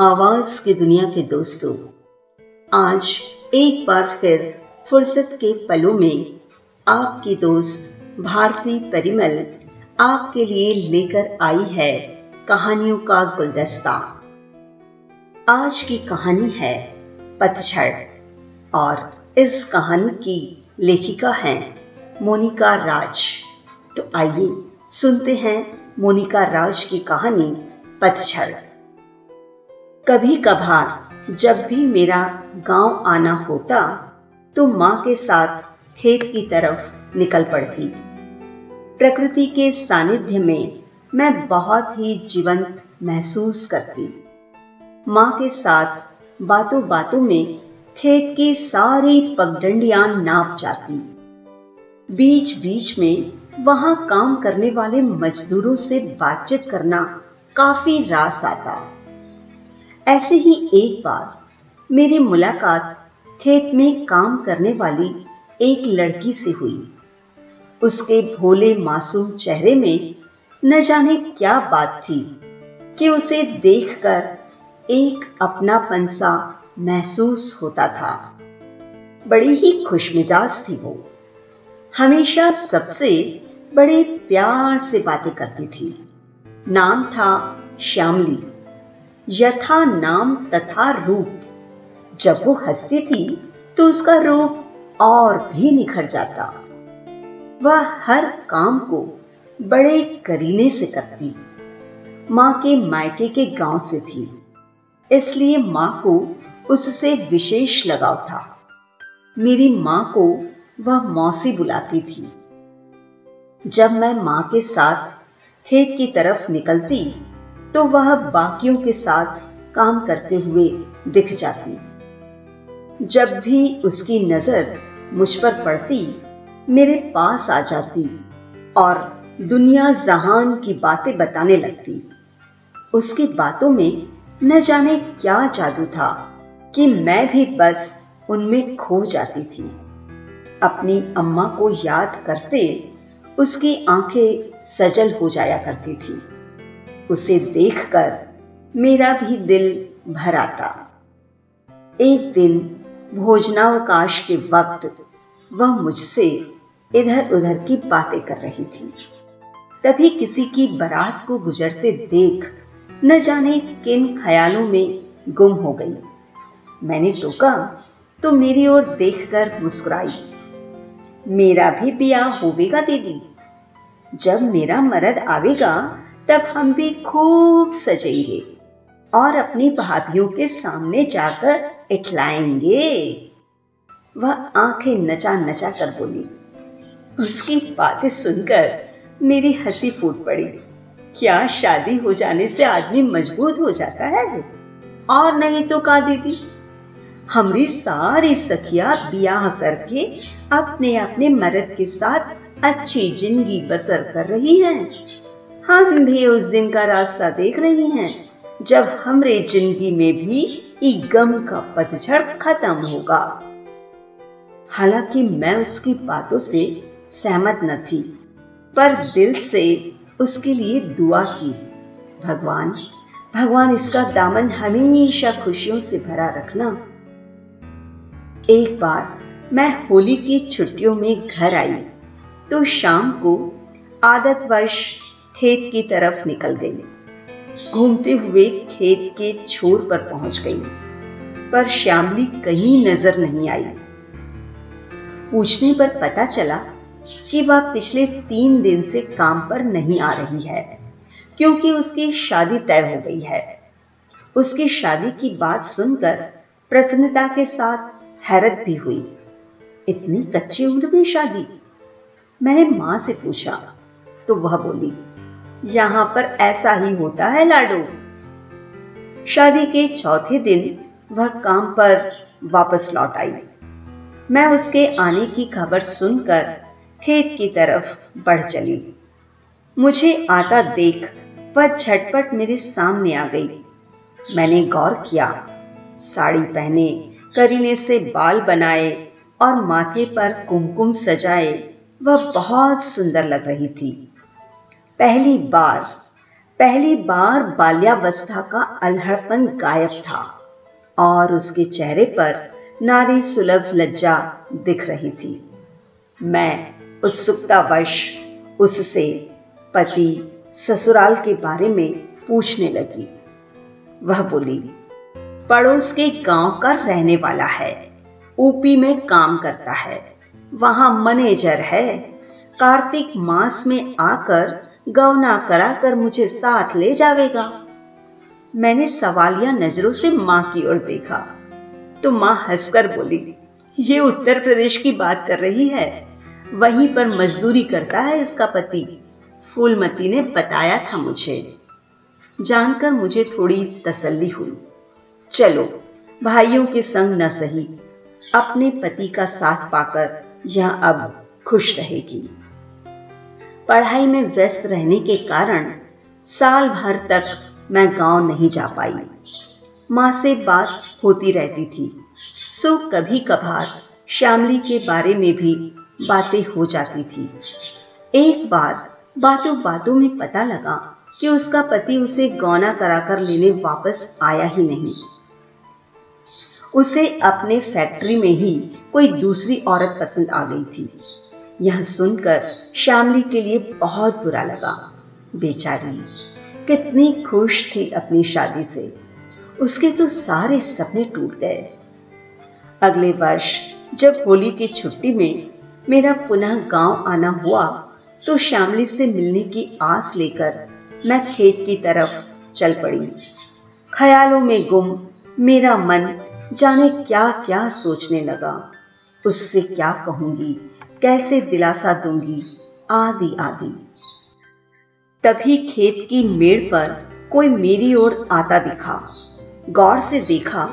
आवाज़ की दुनिया के दोस्तों, आज एक बार फिर फुर्सत के पलों में आपकी दोस्त भारती परिमल आपके लिए लेकर आई है कहानियों का गुलदस्ता। आज की कहानी है पतझड़ और इस कहानी की लेखिका है मोनिका राज। तो आइए सुनते हैं मोनिका राज की कहानी पतझड़। कभी कभार जब भी मेरा गाँव आना होता तो माँ के साथ खेत की तरफ़ निकल पड़ती। प्रकृति के सानिध्य में मैं बहुत ही जीवंत महसूस करती। माँ के साथ बातों बातों में खेत की सारी पगडंडियाँ नाप जाती। बीच बीच में वहाँ काम करने वाले मजदूरों से बातचीत करना काफ़ी रास आता। ऐसे ही एक बार मेरी मुलाकात खेत में काम करने वाली एक लड़की से हुई। उसके भोले मासूम चेहरे में न जाने क्या बात थी कि उसे देखकर एक अपनापन सा महसूस होता था। बड़ी ही खुशमिजाज थी वो। हमेशा सबसे बड़े प्यार से बातें करती थी। नाम था श्यामली। यथा नाम तथा रूप। जब वो हंसती थी तो उसका रूप और भी निखर जाता। वह हर काम को बड़े करीने से करती। माँ के मायके के गाँव से थी। इसलिए माँ को उससे विशेष लगाव था। मेरी माँ को वह मौसी बुलाती थी। जब मैं माँ के साथ खेत की तरफ़ निकलती तो वह बाकियों के साथ काम करते हुए दिख जाती। जब भी उसकी नज़र मुझ पर पड़ती, मेरे पास आ जाती और दुनिया जहान की बातें बताने लगती। उसकी बातों में न जाने क्या जादू था कि मैं भी बस उनमें खो जाती थी। अपनी अम्मा को याद करते उसकी आँखें सजल हो जाया करती थी। उसे देखकर मेरा भी दिल भर आता एक दिन भोजनावकाश के वक्त वह मुझसे इधर उधर की बातें कर रही थी। तभी किसी की बारात को गुजरते देख न जाने किन ख्यालों में गुम हो गई। मैंने टोका तो मेरी ओर देखकर मुस्कुराई। मेरा भी ब्याह होवेगा, दीदी। जब मेरा मर्द आवेगा तब हम भी खूब सजेंगे और अपनी भाभियों के सामने जाकर इठलाएँगे। वह आँखें नचा नचा कर बोली। उसकी बातें सुनकर मेरी हँसी फूट पड़ी। क्या शादी हो जाने से आदमी मज़बूत हो जाता है? और नहीं तो का दीदी? हमारी सारी सखिया ब्याह करके अपने अपने मर्द के साथ अच्छी ज़िंदगी बसर कर रही हैं। हम भी उस दिन का रास्ता देख रही हैं, जब हमरे ज़िंदगी में भी गम का पतझड़ खत्म होगा। हालाँकि मैं उसकी बातों से सहमत न थी, पर दिल से उसके लिए दुआ की। भगवान भगवान इसका दामन हमेशा खुशियों से भरा रखना। एक बार मैं होली की छुट्टियों में घर आई तो शाम को आदतवश खेत की तरफ़ निकल गई। घूमते हुए खेत के छोर पर पहुँच गई। पर श्यामली कहीं नज़र नहीं आई। पूछने पर पता चला कि वह पिछले तीन दिन से काम पर नहीं आ रही है, क्योंकि उसकी शादी तय हो गई है। उसकी शादी की बात सुनकर प्रसन्नता के साथ हैरत भी हुई। इतनी कच्ची उम्र में शादी? मैंने माँ से पूछा। तो वह बोली यहाँ पर ऐसा ही होता है लाडो। शादी के चौथे दिन वह काम पर वापस लौट आई। मैं उसके आने की खबर सुनकर खेत की तरफ़ बढ़ चली। मुझे आता देख वह झटपट मेरे सामने आ गई। मैंने गौर किया, साड़ी पहने, करीने से बाल बनाए और माथे पर कुमकुम सजाए, वह बहुत सुंदर लग रही थी। पहली बार पहली बार बाल्यावस्था का अल्हड़पन गायब था और उसके चेहरे पर नारी सुलभ लज्जा दिख रही थी। मैं उत्सुकतावश उससे पति ससुराल के बारे में पूछने लगी। वह बोली, पड़ोस के गाँव का रहने वाला है, ऊपी में काम करता है, वहाँ मैनेजर है, कार्तिक मास में आकर गौना कराकर मुझे साथ ले जावेगा। मैंने सवालिया नज़रों से माँ की ओर देखा। तो माँ हंसकर बोली, ये उत्तर प्रदेश की बात कर रही है। वहीं पर मजदूरी करता है इसका पति। फूलमती ने बताया था मुझे। जानकर मुझे थोड़ी तसल्ली हुई। चलो, भाइयों के संग न सही। अपने पति का साथ पाकर यह अब खुश रहेगी। पढ़ाई में व्यस्त रहने के कारण साल भर तक मैं गाँव नहीं जा पाई। माँ से बात होती रहती थी। सो कभी कभार श्यामली के बारे में भी बातें हो जाती थी। एक बार बातों बातों में पता लगा कि उसका पति उसे गौना कराकर लेने वापस आया ही नहीं। उसे अपने फैक्ट्री में ही कोई दूसरी औरत पसंद आ गई थी। यह सुनकर श्यामली के लिए बहुत बुरा लगा। बेचारी, कितनी खुश थी अपनी शादी से। उसके तो सारे सपने टूट गए। अगले वर्ष जब होली की छुट्टी में मेरा पुनः गाँव आना हुआ तो श्यामली से मिलने की आस लेकर मैं खेत की तरफ़ चल पड़ी। ख्यालों में गुम, मेरा मन जाने क्या क्या सोचने लगा। उससे क्या कहूँगी? कैसे दिलासा दूँगी? आदि आदि। तभी खेत की मेड़ पर कोई मेरी ओर आता दिखा। गौर से देखा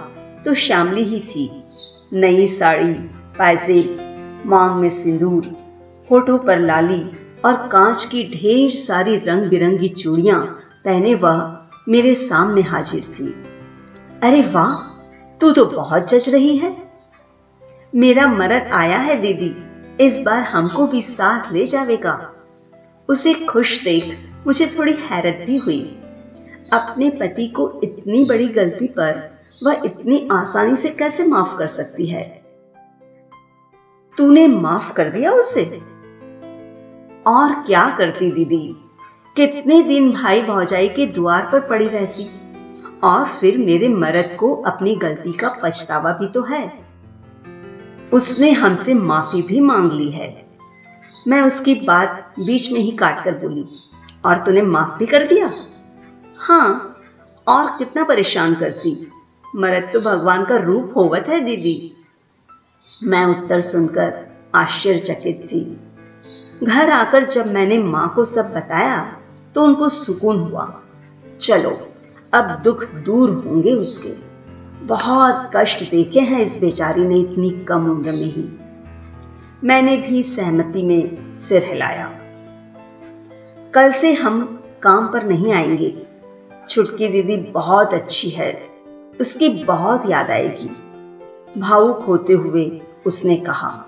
तो श्यामली ही थी। नई साड़ी पैजेब मांग में सिंदूर, होठों पर लाली और कांच की ढेर सारी रंग बिरंगी चूड़ियाँ पहने वह मेरे सामने हाजिर थी। अरे वाह, तू तो बहुत जच रही है। मेरा मरद आया है दीदी। इस बार हमको भी साथ ले जाएगा। उसे खुश देख मुझे थोड़ी हैरत भी हुई। अपने पति को इतनी बड़ी गलती पर वह इतनी आसानी से कैसे माफ़ कर सकती है? तूने माफ़ कर दिया उसे? और क्या करती दीदी? कितने दिन भाई भौजाई के द्वार पर पड़ी रहती? और फिर मेरे मर्द को अपनी गलती का पछतावा भी तो है। उसने हमसे माफ़ी भी मांग ली है। मैं उसकी बात बीच में ही काट कर बोली, और तूने माफ़ भी कर दिया? हाँ और कितना परेशान करती। मरद तो भगवान का रूप होवत है, दीदी। मैं उत्तर सुनकर आश्चर्यचकित थी। घर आकर जब मैंने माँ को सब बताया तो उनको सुकून हुआ। चलो, अब दुख दूर होंगे उसके। बहुत कष्ट देखे हैं इस बेचारी ने, इतनी कम उम्र में ही। मैंने भी सहमति में सिर हिलाया। कल से हम काम पर नहीं आएँगे। छुटकी दीदी बहुत अच्छी है। उसकी बहुत याद आएगी। भावुक होते हुए उसने कहा,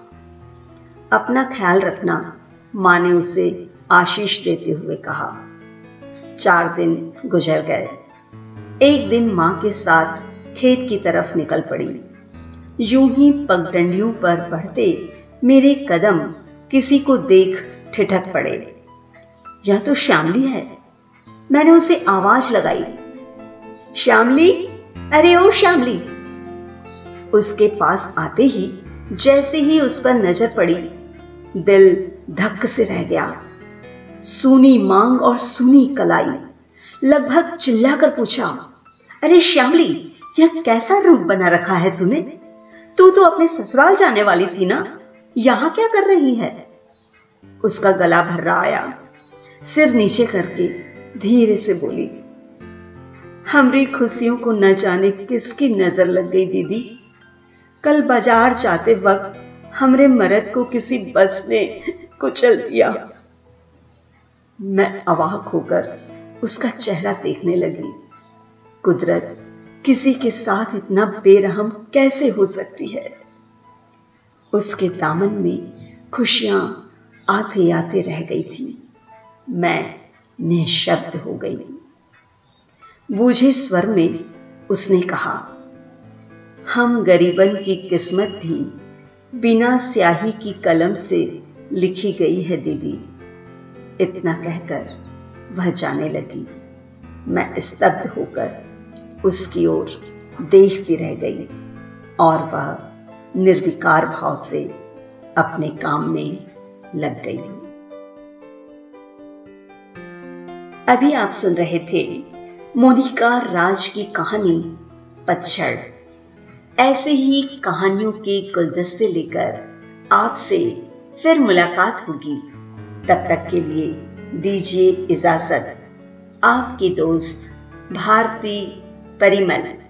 अपना ख्याल रखना, माँ ने उसे आशीष देते हुए कहा। चार दिन गुजर गए। एक दिन माँ के साथ खेत की तरफ़ निकल पड़ी। यूँ ही पगडंडियों पर बढ़ते मेरे कदम किसी को देख ठिठक पड़े। यह तो श्यामली है। मैंने उसे आवाज़ लगाई। श्यामली? अरे ओ श्यामली! उसके पास आते ही जैसे ही उस पर नज़र पड़ी, दिल धक्क से रह गया। सूनी मांग और सूनी कलाई लगभग चिल्लाकर पूछा, अरे श्यामली यह कैसा रूप बना रखा है तूने? तू तो अपने ससुराल जाने वाली थी ना? यहाँ क्या कर रही है? उसका गला भर्रा आया। सिर नीचे करके धीरे से बोली, हमारी खुशियों को न जाने किसकी नज़र लग गई दीदी। कल बाज़ार जाते वक्त हमरे मर्द को किसी बस ने कुचल दिया। मैं अवाक होकर उसका चेहरा देखने लगी। कुदरत किसी के साथ इतना बेरहम कैसे हो सकती है? उसके दामन में खुशियाँ आते आते रह गई थी। मैं निशब्द हो गई। बूझे स्वर में उसने कहा, हम गरीबन की किस्मत भी बिना स्याही की कलम से लिखी गई है दीदी। इतना कहकर वह जाने लगी। मैं स्तब्ध होकर उसकी ओर देखती रह गई और वह निर्विकार भाव से अपने काम में लग गई। अभी आप सुन रहे थे मोनिका राज की कहानी पतझड़। ऐसे ही कहानियों के गुलदस्ते लेकर आपसे फिर मुलाकात होगी। तब तक के लिए दीजिए इजाज़त। आपकी दोस्त भारती परिमल।